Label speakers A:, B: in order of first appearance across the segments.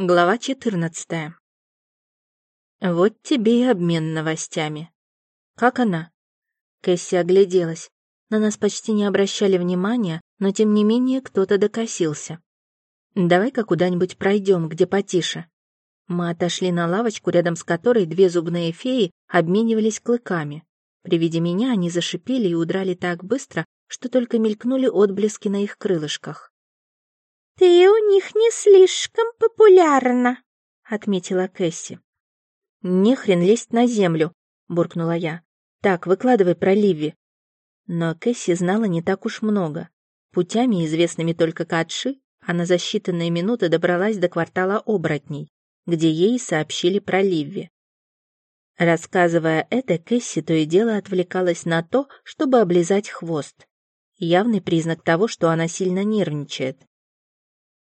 A: Глава 14. Вот тебе и обмен новостями. Как она? Кэсси огляделась. На нас почти не обращали внимания, но тем не менее кто-то докосился. Давай-ка куда-нибудь пройдем, где потише. Мы отошли на лавочку, рядом с которой две зубные феи обменивались клыками. При виде меня они зашипели и удрали так быстро, что только мелькнули отблески на их крылышках.
B: «Ты у них не слишком популярна», — отметила Кэсси.
A: «Не хрен лезть на землю», — буркнула я. «Так, выкладывай про Ливи». Но Кэсси знала не так уж много. Путями, известными только Катши, она за считанные минуты добралась до квартала оборотней, где ей сообщили про Ливи. Рассказывая это, Кэсси то и дело отвлекалась на то, чтобы облизать хвост. Явный признак того, что она сильно нервничает.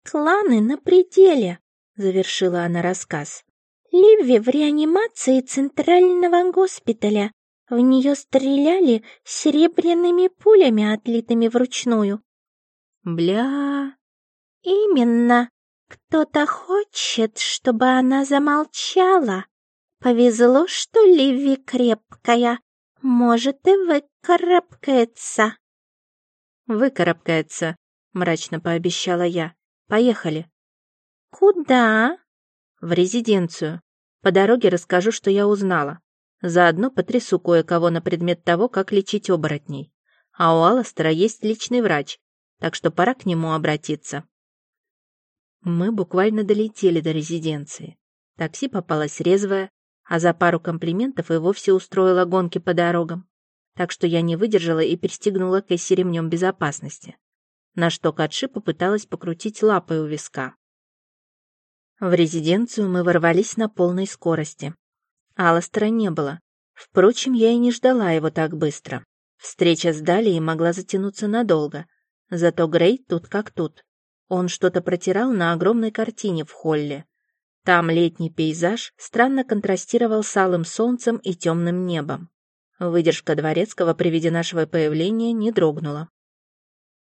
B: «Кланы на пределе», — завершила она рассказ. «Ливи в реанимации центрального госпиталя. В нее стреляли серебряными пулями, отлитыми вручную».
A: «Бля...»
B: «Именно. Кто-то хочет, чтобы она замолчала. Повезло, что Ливи крепкая. Может, и выкарабкается».
A: «Выкарабкается», — мрачно пообещала я. Поехали.
B: Куда?
A: В резиденцию. По дороге расскажу, что я узнала. Заодно потрясу кое-кого на предмет того, как лечить оборотней. А у Алластера есть личный врач, так что пора к нему обратиться. Мы буквально долетели до резиденции. Такси попалось резвое, а за пару комплиментов и вовсе устроила гонки по дорогам. Так что я не выдержала и пристегнула Кэсси ремнем безопасности на что Катши попыталась покрутить лапой у виска. В резиденцию мы ворвались на полной скорости. Алластера не было. Впрочем, я и не ждала его так быстро. Встреча с Далией могла затянуться надолго. Зато Грей тут как тут. Он что-то протирал на огромной картине в холле. Там летний пейзаж странно контрастировал с алым солнцем и темным небом. Выдержка дворецкого при виде нашего появления не дрогнула.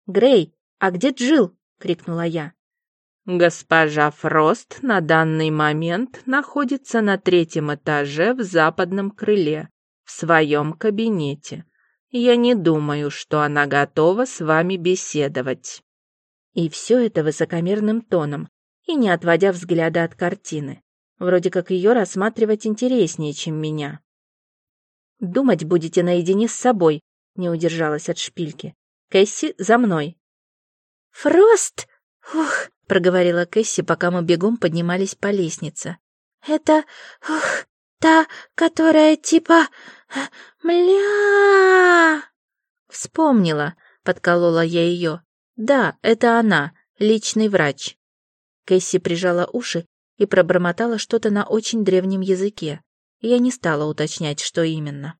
A: «Грей, а где Джил? крикнула я.
C: Госпожа Фрост на данный момент находится на третьем этаже в западном крыле, в своем кабинете. Я не думаю, что она готова с вами беседовать.
A: И все это высокомерным тоном и не отводя взгляда от картины. Вроде как ее рассматривать интереснее, чем меня. «Думать будете наедине с собой», — не удержалась от шпильки. Кэсси, за мной!»
B: «Фрост!» «Ух!»
A: — проговорила Кэсси, пока мы бегом поднимались по лестнице.
B: «Это... ух, та, которая типа... мля...»
A: «Вспомнила!» — подколола я ее. «Да, это она, личный врач». Кэсси прижала уши и пробормотала что-то на очень древнем языке. Я не стала уточнять, что именно.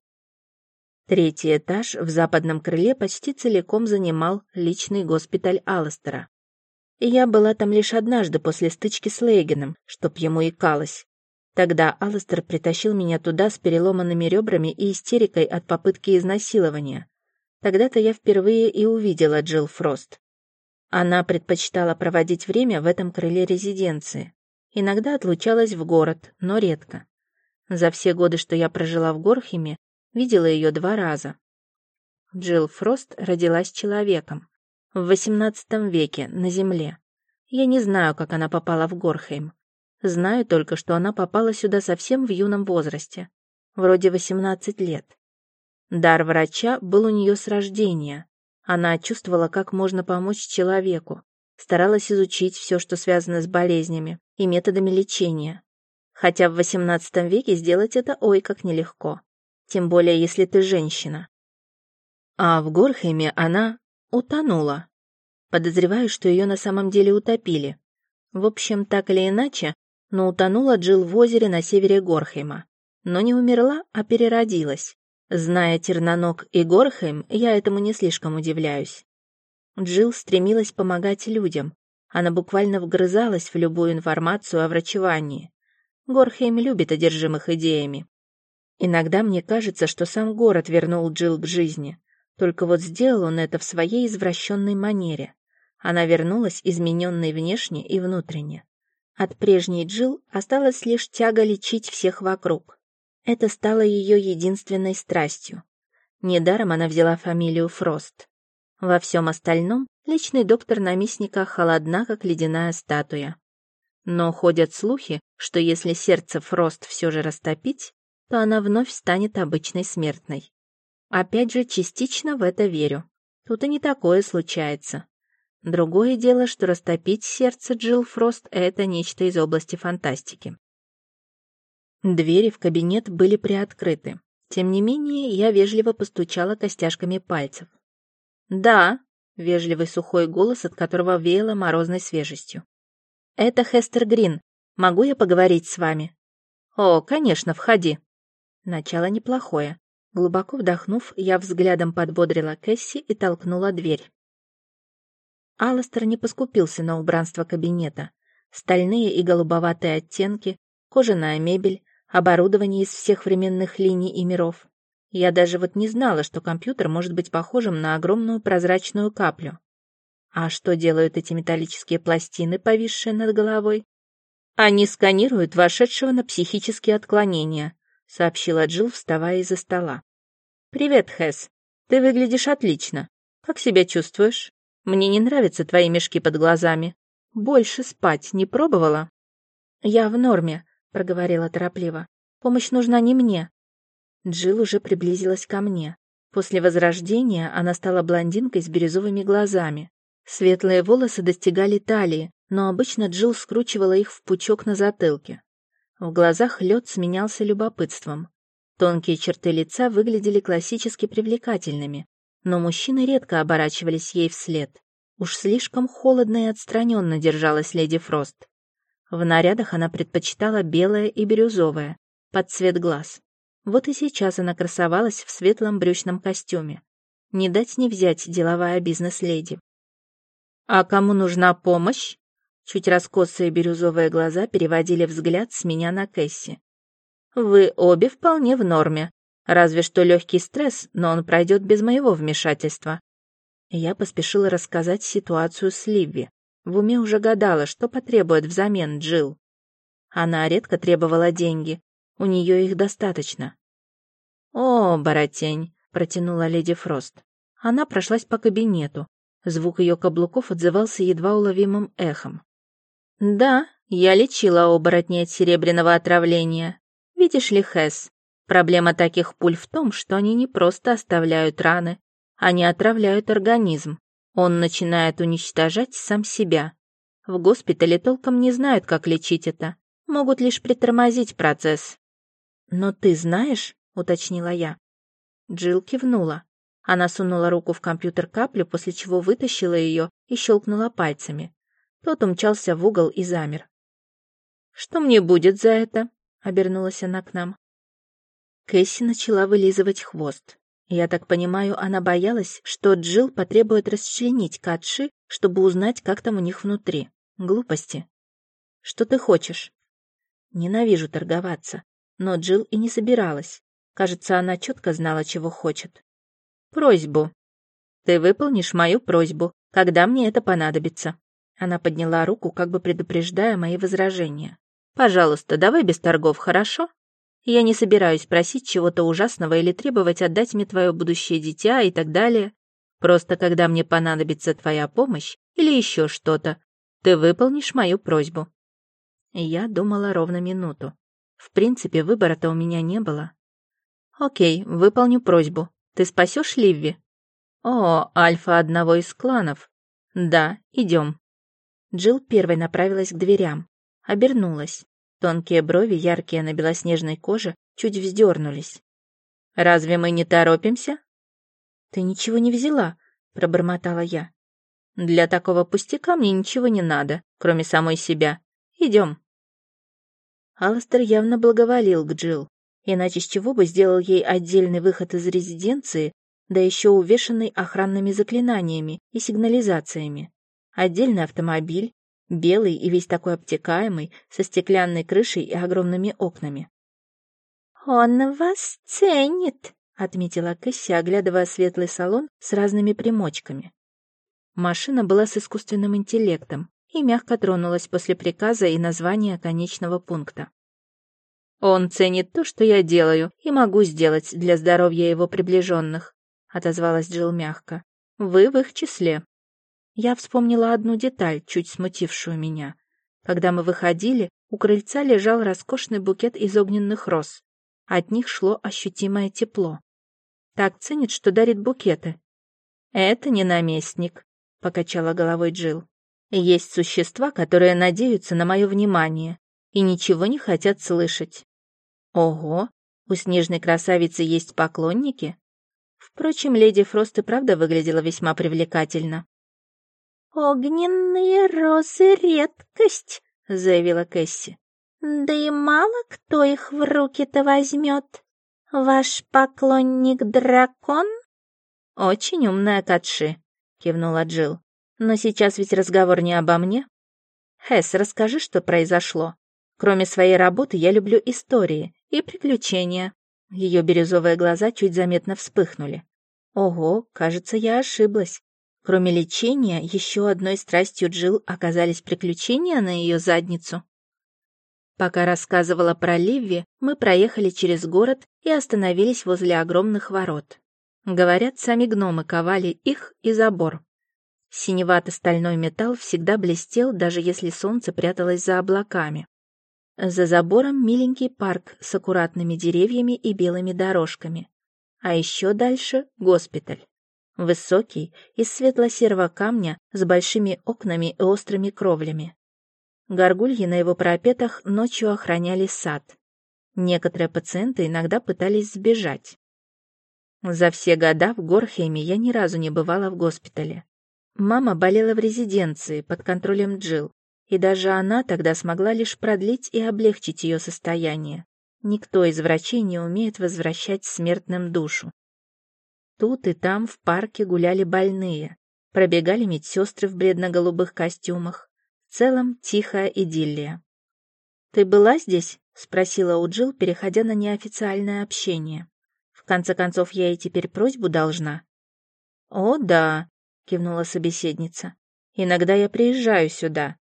A: Третий этаж в западном крыле почти целиком занимал личный госпиталь Алластера. И я была там лишь однажды после стычки с Лейгеном, чтоб ему икалось. Тогда Алластер притащил меня туда с переломанными ребрами и истерикой от попытки изнасилования. Тогда-то я впервые и увидела Джилл Фрост. Она предпочитала проводить время в этом крыле резиденции. Иногда отлучалась в город, но редко. За все годы, что я прожила в Горхеме, Видела ее два раза. Джилл Фрост родилась человеком. В XVIII веке, на Земле. Я не знаю, как она попала в Горхейм. Знаю только, что она попала сюда совсем в юном возрасте. Вроде 18 лет. Дар врача был у нее с рождения. Она чувствовала, как можно помочь человеку. Старалась изучить все, что связано с болезнями и методами лечения. Хотя в XVIII веке сделать это ой как нелегко тем более если ты женщина. А в Горхеме она утонула. Подозреваю, что ее на самом деле утопили. В общем, так или иначе, но утонула Джил в озере на севере Горхейма. Но не умерла, а переродилась. Зная Терноног и Горхейм, я этому не слишком удивляюсь. Джил стремилась помогать людям. Она буквально вгрызалась в любую информацию о врачевании. Горхейм любит одержимых идеями. Иногда мне кажется, что сам город вернул Джилл к жизни. Только вот сделал он это в своей извращенной манере. Она вернулась измененной внешне и внутренне. От прежней Джил осталась лишь тяга лечить всех вокруг. Это стало ее единственной страстью. Недаром она взяла фамилию Фрост. Во всем остальном личный доктор наместника холодна, как ледяная статуя. Но ходят слухи, что если сердце Фрост все же растопить, то она вновь станет обычной смертной. Опять же, частично в это верю. Тут и не такое случается. Другое дело, что растопить сердце Джилл Фрост — это нечто из области фантастики. Двери в кабинет были приоткрыты. Тем не менее, я вежливо постучала костяшками пальцев. «Да», — вежливый сухой голос, от которого веяло морозной свежестью. «Это Хестер Грин. Могу я поговорить с вами?» «О, конечно, входи». Начало неплохое. Глубоко вдохнув, я взглядом подбодрила Кэсси и толкнула дверь. Алластер не поскупился на убранство кабинета. Стальные и голубоватые оттенки, кожаная мебель, оборудование из всех временных линий и миров. Я даже вот не знала, что компьютер может быть похожим на огромную прозрачную каплю. А что делают эти металлические пластины, повисшие над головой? Они сканируют вошедшего на психические отклонения, сообщила Джилл, вставая из-за стола. Привет, Хэс. Ты выглядишь отлично. Как себя чувствуешь? Мне не нравятся твои мешки под глазами. Больше спать не пробовала? Я в норме, проговорила торопливо. Помощь нужна не мне. Джилл уже приблизилась ко мне. После возрождения она стала блондинкой с бирюзовыми глазами. Светлые волосы достигали талии, но обычно Джилл скручивала их в пучок на затылке. В глазах лед сменялся любопытством. Тонкие черты лица выглядели классически привлекательными, но мужчины редко оборачивались ей вслед. Уж слишком холодно и отстраненно держалась леди Фрост. В нарядах она предпочитала белое и бирюзовое, под цвет глаз. Вот и сейчас она красовалась в светлом брючном костюме. Не дать не взять деловая бизнес-леди. «А кому нужна помощь?» Чуть раскосые бирюзовые глаза переводили взгляд с меня на Кэсси. «Вы обе вполне в норме. Разве что легкий стресс, но он пройдет без моего вмешательства». Я поспешила рассказать ситуацию с Ливи. В уме уже гадала, что потребует взамен Джил. Она редко требовала деньги, у нее их достаточно. «О, Боротень!» — протянула леди Фрост. Она прошлась по кабинету. Звук ее каблуков отзывался едва уловимым эхом. «Да, я лечила оборотней от серебряного отравления. Видишь ли, Хэс, проблема таких пуль в том, что они не просто оставляют раны, они отравляют организм. Он начинает уничтожать сам себя. В госпитале толком не знают, как лечить это. Могут лишь притормозить процесс. «Но ты знаешь?» — уточнила я. Джилл кивнула. Она сунула руку в компьютер каплю, после чего вытащила ее и щелкнула пальцами. Тот умчался в угол и замер. «Что мне будет за это?» — обернулась она к нам. Кэсси начала вылизывать хвост. Я так понимаю, она боялась, что Джилл потребует расчленить Катши, чтобы узнать, как там у них внутри. Глупости. Что ты хочешь? Ненавижу торговаться. Но Джилл и не собиралась. Кажется, она четко знала, чего хочет. Просьбу. Ты выполнишь мою просьбу, когда мне это понадобится. Она подняла руку, как бы предупреждая мои возражения. Пожалуйста, давай без торгов, хорошо? Я не собираюсь просить чего-то ужасного или требовать отдать мне твое будущее дитя и так далее. Просто когда мне понадобится твоя помощь или еще что-то, ты выполнишь мою просьбу». Я думала ровно минуту. В принципе, выбора-то у меня не было. «Окей, выполню просьбу. Ты спасешь Ливи?» «О, альфа одного из кланов. Да, идем». Джилл первой направилась к дверям. Обернулась. Тонкие брови, яркие на белоснежной коже, чуть вздернулись. «Разве мы не торопимся?» «Ты ничего не взяла», — пробормотала я. «Для такого пустяка мне ничего не надо, кроме самой себя. Идем». Алластер явно благоволил к Джилл, иначе с чего бы сделал ей отдельный выход из резиденции, да еще увешанный охранными заклинаниями и сигнализациями. Отдельный автомобиль, белый и весь такой обтекаемый, со стеклянной крышей и огромными окнами.
B: «Он вас ценит», — отметила Кэсси, оглядывая светлый салон с разными примочками.
A: Машина была с искусственным интеллектом, и мягко тронулась после приказа и названия конечного пункта. «Он ценит то, что я делаю, и могу сделать для здоровья его приближенных», отозвалась Джилл мягко. «Вы в их числе». Я вспомнила одну деталь, чуть смутившую меня. Когда мы выходили, у крыльца лежал роскошный букет из огненных роз. От них шло ощутимое тепло. Так ценит, что дарит букеты. «Это не наместник», — покачала головой Джилл. «Есть существа, которые надеются на мое внимание и ничего не хотят слышать. Ого, у снежной красавицы есть поклонники? Впрочем, леди Фрост и правда выглядела весьма привлекательно.
B: «Огненные розы — редкость», — заявила Кэсси. «Да и мало кто их в руки-то возьмет. Ваш поклонник-дракон?»
A: «Очень умная Катши», — кивнула Джилл. «Но сейчас ведь разговор не обо мне. Хэс, расскажи, что произошло. Кроме своей работы я люблю истории, и приключения. Ее бирюзовые глаза чуть заметно вспыхнули. Ого, кажется, я ошиблась. Кроме лечения, еще одной страстью Джил оказались приключения на ее задницу. Пока рассказывала про Ливи, мы проехали через город и остановились возле огромных ворот. Говорят, сами гномы ковали их и забор. Синевато-стальной металл всегда блестел, даже если солнце пряталось за облаками. За забором миленький парк с аккуратными деревьями и белыми дорожками. А еще дальше госпиталь. Высокий, из светло-серого камня с большими окнами и острыми кровлями. Горгульи на его парапетах ночью охраняли сад. Некоторые пациенты иногда пытались сбежать. За все года в Горхейме я ни разу не бывала в госпитале. Мама болела в резиденции под контролем Джил, и даже она тогда смогла лишь продлить и облегчить ее состояние. Никто из врачей не умеет возвращать смертным душу. Тут и там в парке гуляли больные, пробегали медсестры в бледно-голубых костюмах. В целом тихая идиллия. «Ты была здесь?» — спросила у Джилл, переходя на неофициальное общение. «В конце концов, я ей теперь просьбу должна». «О, да», — кивнула собеседница. «Иногда я приезжаю сюда,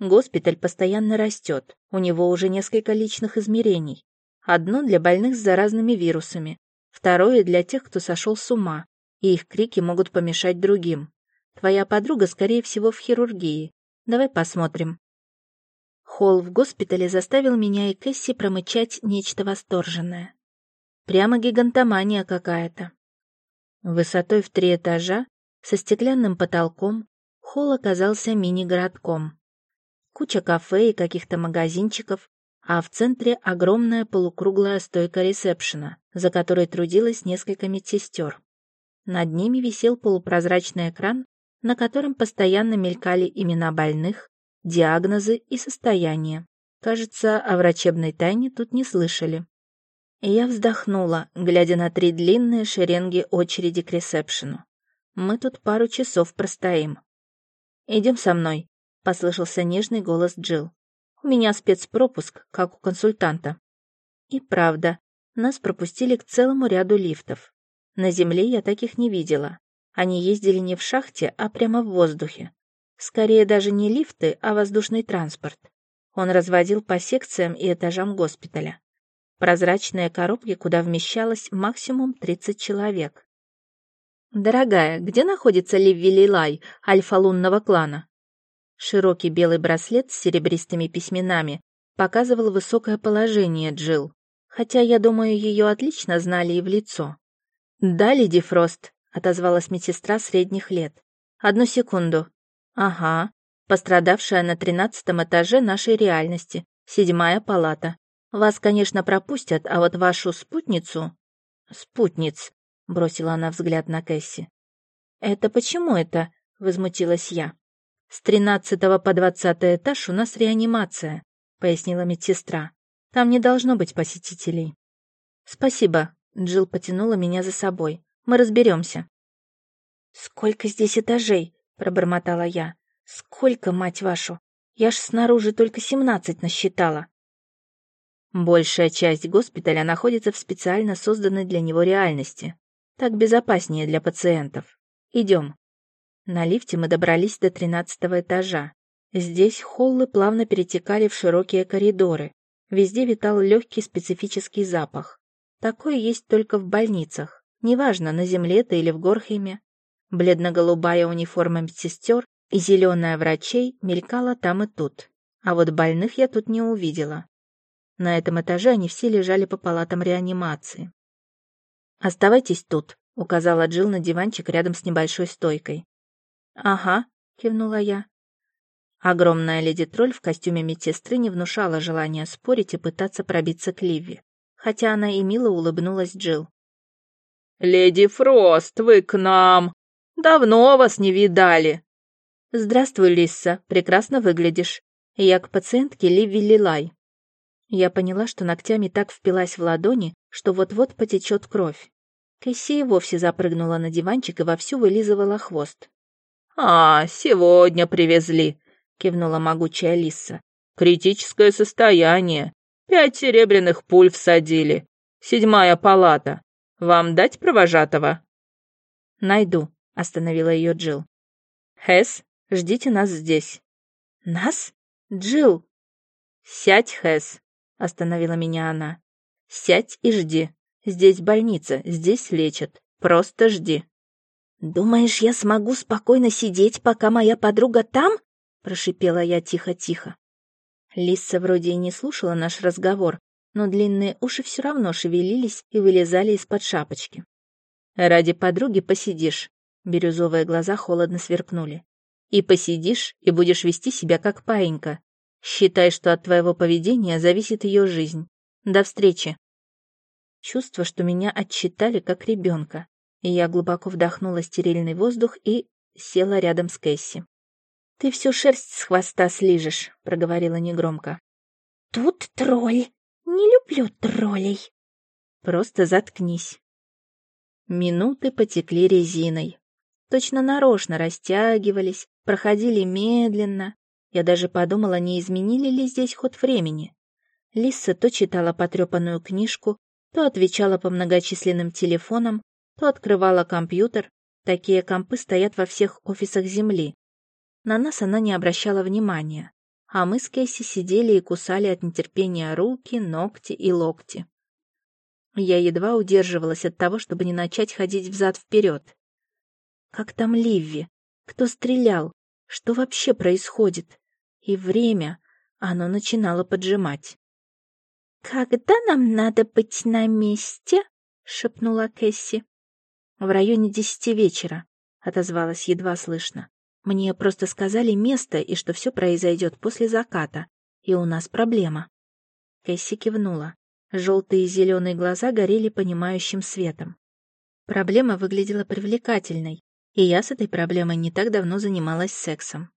A: Госпиталь постоянно растет, у него уже несколько личных измерений. Одно для больных с заразными вирусами, второе для тех, кто сошел с ума, и их крики могут помешать другим. Твоя подруга, скорее всего, в хирургии. Давай посмотрим. Холл в госпитале заставил меня и Кэсси промычать нечто восторженное. Прямо гигантомания какая-то. Высотой в три этажа, со стеклянным потолком, холл оказался мини-городком куча кафе и каких-то магазинчиков, а в центре огромная полукруглая стойка ресепшена, за которой трудилось несколько медсестер. Над ними висел полупрозрачный экран, на котором постоянно мелькали имена больных, диагнозы и состояния. Кажется, о врачебной тайне тут не слышали. И я вздохнула, глядя на три длинные шеренги очереди к ресепшену. Мы тут пару часов простоим. «Идем со мной», — послышался нежный голос Джилл. «У меня спецпропуск, как у консультанта». И правда, нас пропустили к целому ряду лифтов. На земле я таких не видела. Они ездили не в шахте, а прямо в воздухе. Скорее даже не лифты, а воздушный транспорт. Он разводил по секциям и этажам госпиталя. Прозрачные коробки, куда вмещалось максимум 30 человек. «Дорогая, где находится Ливи Лилай, альфа лунного клана?» Широкий белый браслет с серебристыми письменами показывал высокое положение Джил, хотя, я думаю, ее отлично знали и в лицо. «Да, леди Фрост», — отозвалась медсестра средних лет. «Одну секунду». «Ага, пострадавшая на тринадцатом этаже нашей реальности, седьмая палата. Вас, конечно, пропустят, а вот вашу спутницу...» «Спутниц», — бросила она взгляд на Кэсси. «Это почему это?» — возмутилась я. «С тринадцатого по двадцатый этаж у нас реанимация», — пояснила медсестра. «Там не должно быть посетителей». «Спасибо», — Джилл потянула меня за собой. «Мы разберемся». «Сколько здесь этажей?» — пробормотала я. «Сколько, мать вашу? Я ж снаружи только семнадцать насчитала». Большая часть госпиталя находится в специально созданной для него реальности. Так безопаснее для пациентов. Идем. На лифте мы добрались до тринадцатого этажа. Здесь холлы плавно перетекали в широкие коридоры. Везде витал легкий специфический запах. Такой есть только в больницах. Неважно, на земле ты или в Горхеме. Бледно-голубая униформа медсестер и зеленая врачей мелькала там и тут. А вот больных я тут не увидела. На этом этаже они все лежали по палатам реанимации. «Оставайтесь тут», — указала Джилл на диванчик рядом с небольшой стойкой. «Ага», — кивнула я. Огромная леди-тролль в костюме медсестры не внушала желания спорить и пытаться пробиться к Ливи, хотя она и мило улыбнулась Джилл.
C: «Леди Фрост, вы к нам! Давно вас не видали!»
A: «Здравствуй, Лисса, прекрасно выглядишь. Я к пациентке Ливи Лилай». Я поняла, что ногтями так впилась в ладони, что вот-вот потечет кровь. Кэсси вовсе запрыгнула на диванчик и вовсю вылизывала хвост.
C: «А, сегодня привезли кивнула могучая лиса. Критическое состояние. Пять серебряных пуль всадили. Седьмая палата. Вам дать провожатого?
A: Найду, остановила ее Джил. Хэс, ждите нас здесь. Нас? Джил. Сядь, Хэс, остановила меня она. Сядь и жди. Здесь больница, здесь лечат. Просто жди. Думаешь, я смогу спокойно сидеть, пока моя подруга там? прошипела я тихо-тихо. Лисса вроде и не слушала наш разговор, но длинные уши все равно шевелились и вылезали из-под шапочки. «Ради подруги посидишь», — бирюзовые глаза холодно сверкнули. «И посидишь, и будешь вести себя как паинька. Считай, что от твоего поведения зависит ее жизнь. До встречи». Чувство, что меня отчитали как ребенка, я глубоко вдохнула стерильный воздух и села рядом с Кэсси. «Ты всю шерсть с хвоста слижешь», — проговорила негромко.
B: «Тут тролль. Не люблю троллей».
A: «Просто заткнись». Минуты потекли резиной. Точно нарочно растягивались, проходили медленно. Я даже подумала, не изменили ли здесь ход времени. Лисса то читала потрепанную книжку, то отвечала по многочисленным телефонам, то открывала компьютер. Такие компы стоят во всех офисах Земли. На нас она не обращала внимания, а мы с Кейси сидели и кусали от нетерпения руки, ногти и локти. Я едва удерживалась от того, чтобы не начать ходить взад-вперед. Как там Ливи? Кто стрелял? Что вообще происходит? И время, оно начинало поджимать.
B: «Когда нам надо быть на месте?» — шепнула Кэсси.
A: «В районе десяти вечера», — отозвалась едва слышно. Мне просто сказали место и что все произойдет после заката, и у нас проблема. Кэсси кивнула. Желтые и зеленые глаза горели понимающим светом. Проблема выглядела привлекательной, и я с этой проблемой не так давно занималась сексом.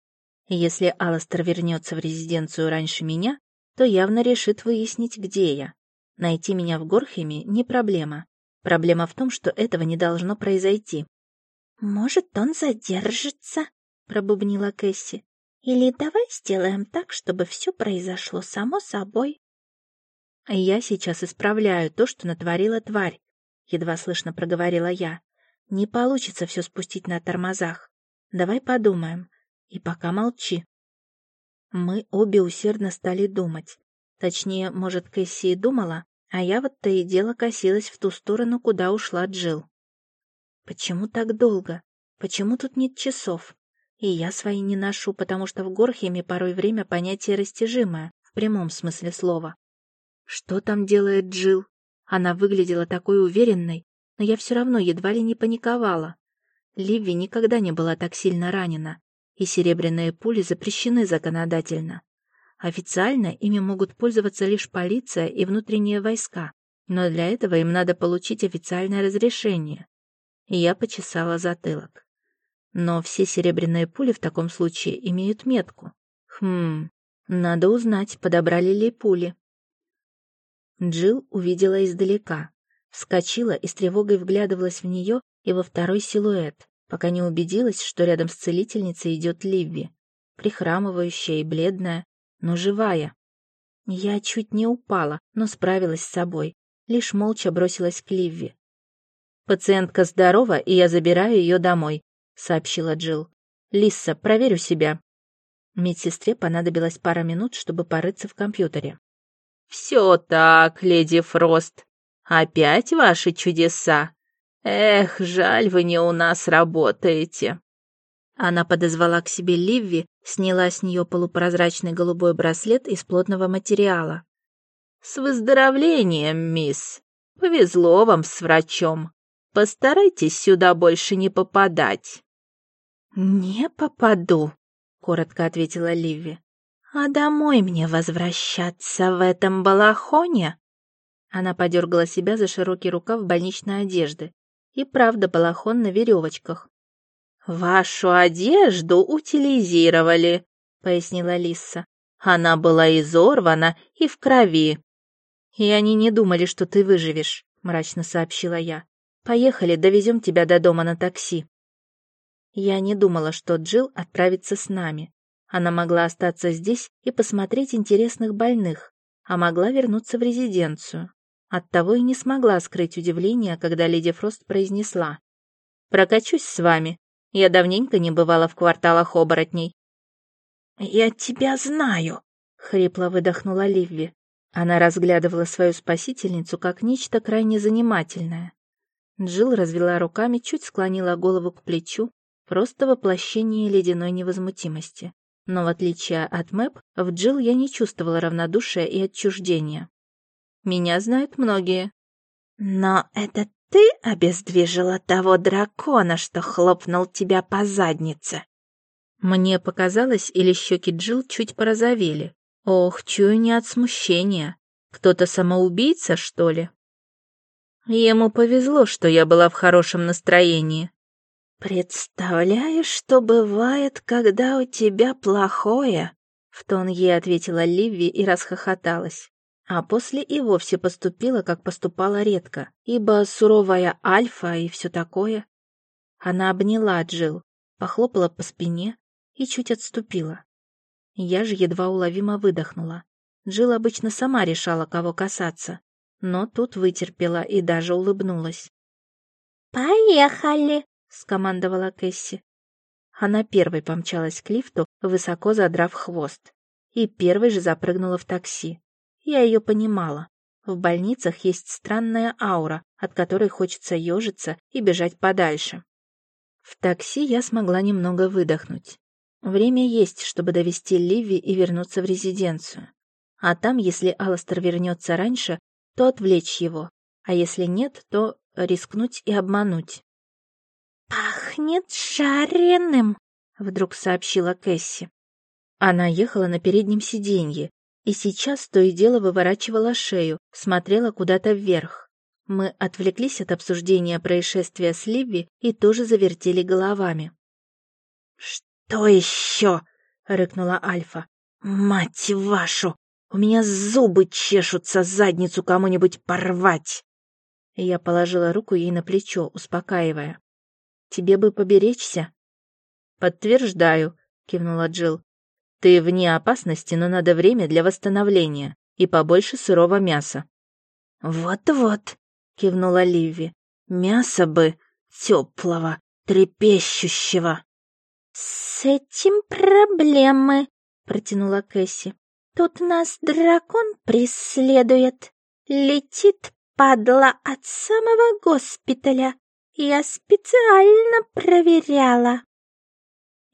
A: Если Аластер вернется в резиденцию раньше меня, то явно решит выяснить, где я. Найти меня в Горхеме не проблема. Проблема в том, что этого не должно произойти.
B: «Может, он задержится?» пробубнила Кэсси. «Или давай сделаем так, чтобы все произошло само собой».
A: «Я сейчас исправляю то, что натворила тварь», — едва слышно проговорила я. «Не получится все спустить на тормозах. Давай подумаем. И пока молчи». Мы обе усердно стали думать. Точнее, может, Кэсси и думала, а я вот то и дело косилась в ту сторону, куда ушла Джил. Почему так долго? Почему тут нет часов? И я свои не ношу, потому что в Горхеме порой время понятие растяжимое, в прямом смысле слова. Что там делает Джил? Она выглядела такой уверенной, но я все равно едва ли не паниковала. Ливи никогда не была так сильно ранена, и серебряные пули запрещены законодательно. Официально ими могут пользоваться лишь полиция и внутренние войска, но для этого им надо получить официальное разрешение. Я почесала затылок. Но все серебряные пули в таком случае имеют метку. Хм, надо узнать, подобрали ли пули. Джилл увидела издалека, вскочила и с тревогой вглядывалась в нее и во второй силуэт, пока не убедилась, что рядом с целительницей идет Ливи, прихрамывающая и бледная, но живая. Я чуть не упала, но справилась с собой, лишь молча бросилась к Ливи. «Пациентка здорова, и я забираю ее домой», — сообщила Джилл. «Лисса, проверю себя». Медсестре понадобилось пара минут, чтобы порыться в компьютере.
C: «Все так, леди Фрост. Опять ваши чудеса. Эх, жаль, вы не у нас работаете».
A: Она подозвала к себе Ливи, сняла с нее полупрозрачный голубой браслет из плотного материала.
C: «С выздоровлением, мисс. Повезло вам с врачом. Постарайтесь сюда больше не попадать».
B: «Не попаду», — коротко ответила Ливи. «А домой мне возвращаться в этом балахоне?»
A: Она подергала себя за широкий рукав больничной одежды. И правда балахон на веревочках.
C: «Вашу одежду утилизировали», — пояснила Лисса. «Она была изорвана и в крови».
A: «И они не думали, что ты выживешь», — мрачно сообщила я. «Поехали, довезем тебя до дома на такси». Я не думала, что Джилл отправится с нами. Она могла остаться здесь и посмотреть интересных больных, а могла вернуться в резиденцию. Оттого и не смогла скрыть удивление, когда леди Фрост произнесла. «Прокачусь с вами. Я давненько не бывала в кварталах оборотней».
B: «Я тебя знаю», — хрипло выдохнула Ливи.
A: Она разглядывала свою спасительницу как нечто крайне занимательное. Джилл развела руками, чуть склонила голову к плечу, Просто воплощение ледяной невозмутимости. Но в отличие от Мэп, в Джилл я не чувствовала равнодушия и отчуждения. Меня знают многие.
B: Но это ты обездвижила того дракона, что хлопнул тебя по заднице?
A: Мне показалось, или щеки Джилл чуть порозовели. Ох, чую не от смущения. Кто-то самоубийца, что ли? Ему повезло, что я была в хорошем настроении.
B: «Представляешь, что бывает, когда у тебя плохое?»
A: В тон ей ответила Ливи и расхохоталась. А после и вовсе поступила, как поступала редко, ибо суровая альфа и все такое. Она обняла Джил, похлопала по спине и чуть отступила. Я же едва уловимо выдохнула. Джил обычно сама решала, кого касаться, но тут вытерпела и даже улыбнулась.
B: «Поехали!»
A: скомандовала Кэсси. Она первой помчалась к лифту, высоко задрав хвост. И первой же запрыгнула в такси. Я ее понимала. В больницах есть странная аура, от которой хочется ежиться и бежать подальше. В такси я смогла немного выдохнуть. Время есть, чтобы довести Ливи и вернуться в резиденцию. А там, если Аластер вернется раньше, то отвлечь его, а если нет, то рискнуть и обмануть.
B: «Пахнет жареным», — вдруг сообщила Кэсси.
A: Она ехала на переднем сиденье и сейчас то и дело выворачивала шею, смотрела куда-то вверх. Мы отвлеклись от обсуждения происшествия с Ливи и тоже завертели головами.
B: «Что еще?» — рыкнула Альфа. «Мать вашу! У меня зубы чешутся задницу кому-нибудь порвать!»
A: Я положила руку ей на плечо, успокаивая. Тебе бы поберечься». «Подтверждаю», — кивнула Джилл. «Ты вне опасности, но надо время для восстановления и побольше сырого мяса».
B: «Вот-вот», — кивнула Ливи. «Мясо бы теплого, трепещущего». «С этим проблемы», — протянула Кэсси. «Тут нас дракон преследует. Летит, падла, от самого госпиталя. Я специально проверяла.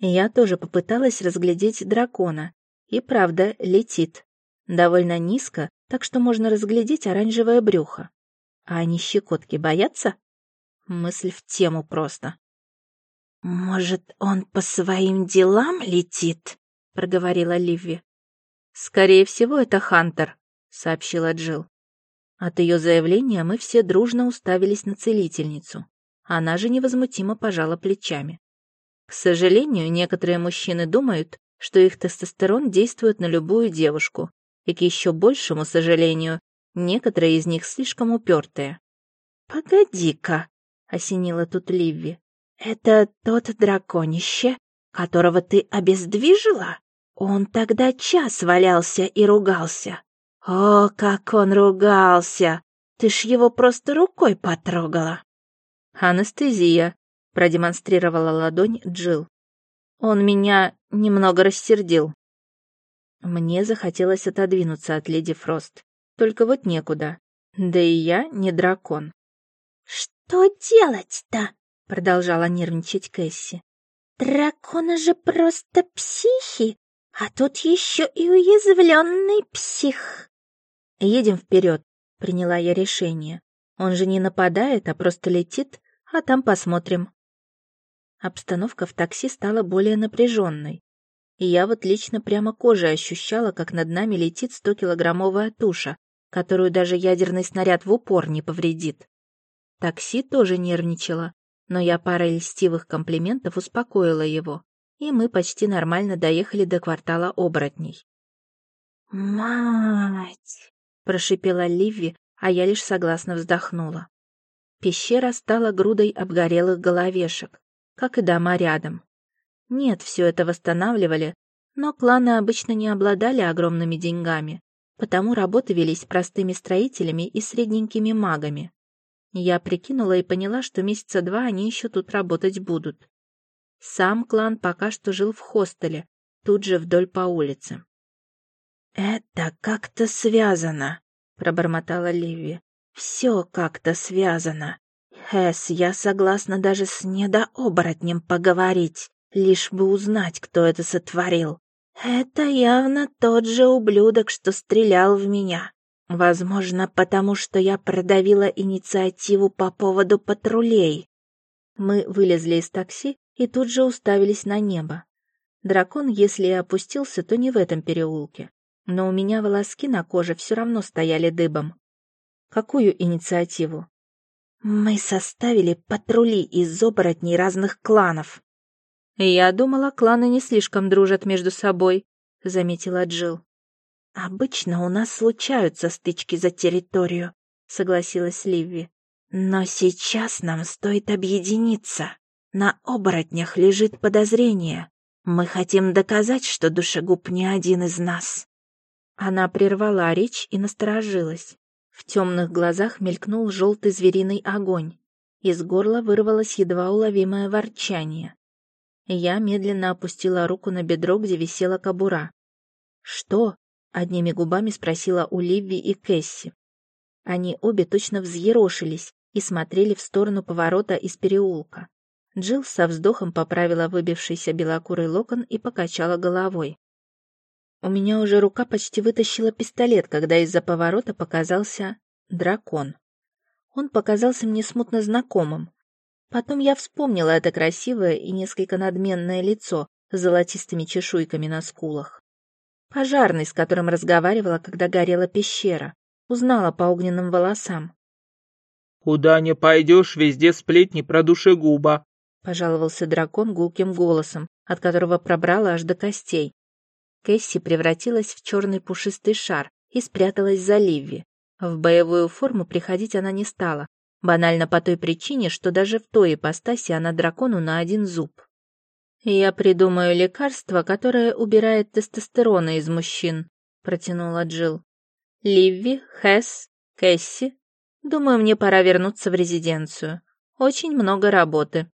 A: Я тоже попыталась разглядеть дракона. И правда, летит. Довольно низко, так что можно разглядеть оранжевое брюхо. А они щекотки боятся? Мысль в тему просто.
B: «Может, он по своим делам летит?» — проговорила Ливи.
A: «Скорее всего, это Хантер», — сообщила Джилл. От ее заявления мы все дружно уставились на целительницу. Она же невозмутимо пожала плечами. К сожалению, некоторые мужчины думают, что их тестостерон действует на любую девушку, и к еще большему сожалению, некоторые из них слишком упертые.
B: «Погоди-ка», — осенила тут Ливи, — «это тот драконище, которого ты обездвижила? Он тогда час валялся и ругался. О, как он ругался! Ты ж его просто рукой потрогала!»
A: «Анестезия», — продемонстрировала ладонь Джил. Он меня немного рассердил. Мне захотелось отодвинуться от леди Фрост. Только вот некуда. Да и я не дракон.
B: «Что делать-то?» — продолжала нервничать Кэсси. «Драконы же просто психи, а тут еще и уязвленный псих».
A: «Едем вперед», — приняла я решение. «Он же не нападает, а просто летит, а там посмотрим». Обстановка в такси стала более напряженной. И я вот лично прямо кожей ощущала, как над нами летит 100-килограммовая туша, которую даже ядерный снаряд в упор не повредит. Такси тоже нервничало, но я парой льстивых комплиментов успокоила его, и мы почти нормально доехали до квартала оборотней.
B: «Мать!»
A: — прошипела Ливи, а я лишь согласно вздохнула. Пещера стала грудой обгорелых головешек, как и дома рядом. Нет, все это восстанавливали, но кланы обычно не обладали огромными деньгами, потому работы велись простыми строителями и средненькими магами. Я прикинула и поняла, что месяца два они еще тут работать будут. Сам клан пока что жил в хостеле, тут же вдоль по улице.
B: «Это как-то связано», — пробормотала Ливи. «Все как-то связано. Хэс, я согласна даже с недооборотнем поговорить, лишь бы узнать, кто это сотворил. Это явно тот же ублюдок, что стрелял в меня. Возможно, потому что я продавила инициативу по поводу патрулей.
A: Мы вылезли из такси и тут же уставились на небо. Дракон, если и опустился, то не в этом переулке. Но у меня волоски на коже все равно стояли дыбом. Какую инициативу?
B: Мы составили патрули из оборотней разных кланов.
A: Я думала, кланы не слишком дружат между собой, заметила Джил.
B: «Обычно у нас случаются стычки за территорию», — согласилась Ливи. «Но сейчас нам стоит объединиться. На оборотнях лежит подозрение. Мы хотим доказать, что душегуб не один из нас».
A: Она прервала речь и насторожилась. В темных глазах мелькнул желтый звериный огонь. Из горла вырвалось едва уловимое ворчание. Я медленно опустила руку на бедро, где висела кобура. «Что?» Одними губами спросила у Ливи и Кэсси. Они обе точно взъерошились и смотрели в сторону поворота из переулка. Джилл со вздохом поправила выбившийся белокурый локон и покачала головой. У меня уже рука почти вытащила пистолет, когда из-за поворота показался дракон. Он показался мне смутно знакомым. Потом я вспомнила это красивое и несколько надменное лицо с золотистыми чешуйками на скулах. Пожарный, с которым разговаривала, когда горела пещера. Узнала по огненным волосам.
D: «Куда не пойдешь, везде сплетни про душегуба», —
A: пожаловался дракон гулким голосом, от которого пробрала аж до костей. Кэсси превратилась в черный пушистый шар и спряталась за Ливи. В боевую форму приходить она не стала, банально по той причине, что даже в той ипостаси она дракону на один зуб. «Я придумаю лекарство, которое убирает тестостерона из мужчин», — протянула Джилл. «Ливи, Хэс, Кэсси. Думаю, мне пора вернуться в резиденцию. Очень много работы».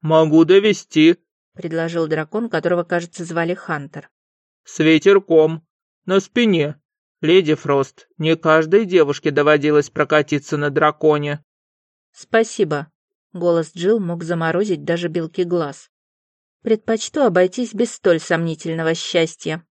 D: «Могу довести», —
A: предложил дракон, которого, кажется, звали Хантер.
D: «С ветерком. На спине. Леди Фрост, не каждой девушке доводилось прокатиться на драконе».
A: «Спасибо». Голос Джилл мог заморозить даже белки глаз. Предпочту обойтись без столь сомнительного счастья.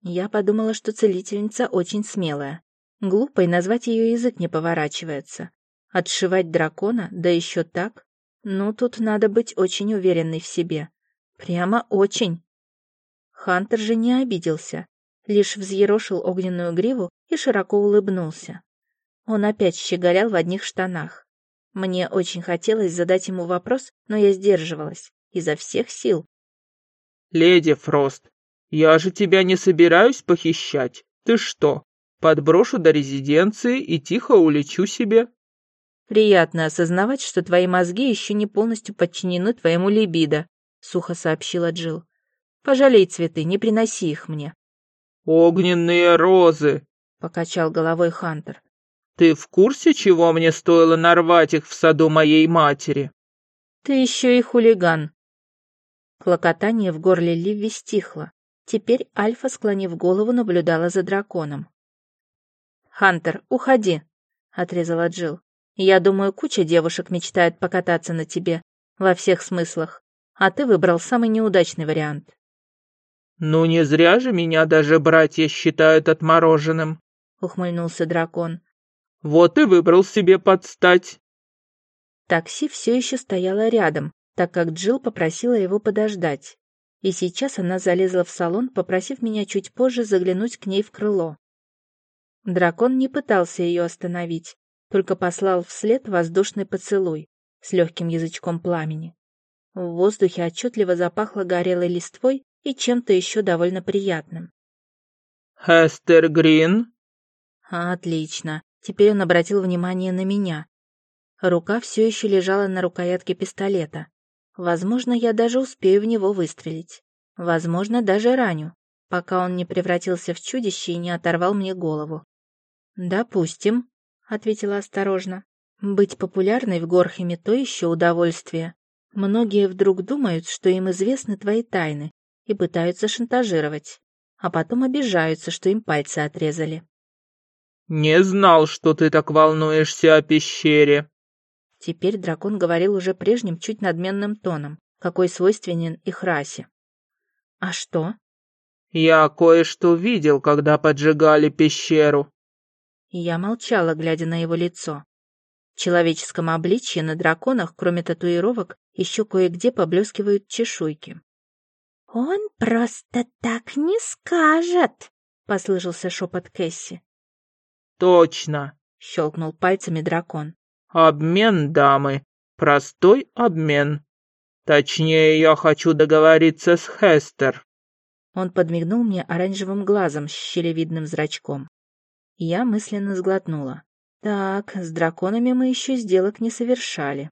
A: Я подумала, что целительница очень смелая. Глупой назвать ее язык не поворачивается. Отшивать дракона, да еще так? Ну, тут надо быть очень уверенной в себе. Прямо очень. Хантер же не обиделся, лишь взъерошил огненную гриву и широко улыбнулся. Он опять щеголял в одних штанах. Мне очень хотелось задать ему вопрос, но я сдерживалась изо всех сил.
D: «Леди Фрост, я же тебя не собираюсь похищать. Ты что, подброшу до резиденции и тихо улечу себе?»
A: «Приятно осознавать, что твои мозги еще не полностью подчинены твоему либидо», — сухо сообщила Джилл. «Пожалей цветы, не приноси их мне».
D: «Огненные розы», —
A: покачал головой Хантер.
D: «Ты в курсе, чего мне стоило нарвать их в саду моей матери?»
A: «Ты еще и хулиган», Клокотание в горле Ливи стихло. Теперь Альфа, склонив голову, наблюдала за драконом. «Хантер, уходи!» — отрезала Джилл. «Я думаю, куча девушек мечтает покататься на тебе, во всех смыслах, а ты выбрал самый неудачный вариант».
D: «Ну не зря же меня даже братья считают отмороженным», —
A: ухмыльнулся дракон.
D: «Вот и выбрал себе подстать».
A: Такси все еще стояло рядом, так как Джилл попросила его подождать. И сейчас она залезла в салон, попросив меня чуть позже заглянуть к ней в крыло. Дракон не пытался ее остановить, только послал вслед воздушный поцелуй с легким язычком пламени. В воздухе отчетливо запахло горелой листвой и чем-то еще довольно приятным.
D: «Хестер Грин?»
A: «Отлично. Теперь он обратил внимание на меня. Рука все еще лежала на рукоятке пистолета. Возможно, я даже успею в него выстрелить. Возможно, даже раню, пока он не превратился в чудище и не оторвал мне голову. «Допустим», — ответила осторожно. «Быть популярной в Горхеме — то еще удовольствие. Многие вдруг думают, что им известны твои тайны, и пытаются шантажировать, а потом обижаются, что им пальцы отрезали».
D: «Не знал, что ты так волнуешься о пещере»,
A: Теперь дракон говорил уже прежним чуть надменным тоном, какой свойственен их расе. «А что?»
D: «Я кое-что видел, когда поджигали пещеру».
A: Я молчала, глядя на его лицо. В человеческом обличье на драконах, кроме татуировок, еще кое-где поблескивают чешуйки.
B: «Он просто так не скажет!»
A: — послышался шепот Кэсси.
D: «Точно!»
A: — щелкнул пальцами дракон.
D: Обмен, дамы. Простой обмен. Точнее, я хочу договориться с Хестер.
A: Он подмигнул мне оранжевым глазом с щелевидным зрачком. Я мысленно сглотнула. Так, с драконами мы еще сделок не совершали.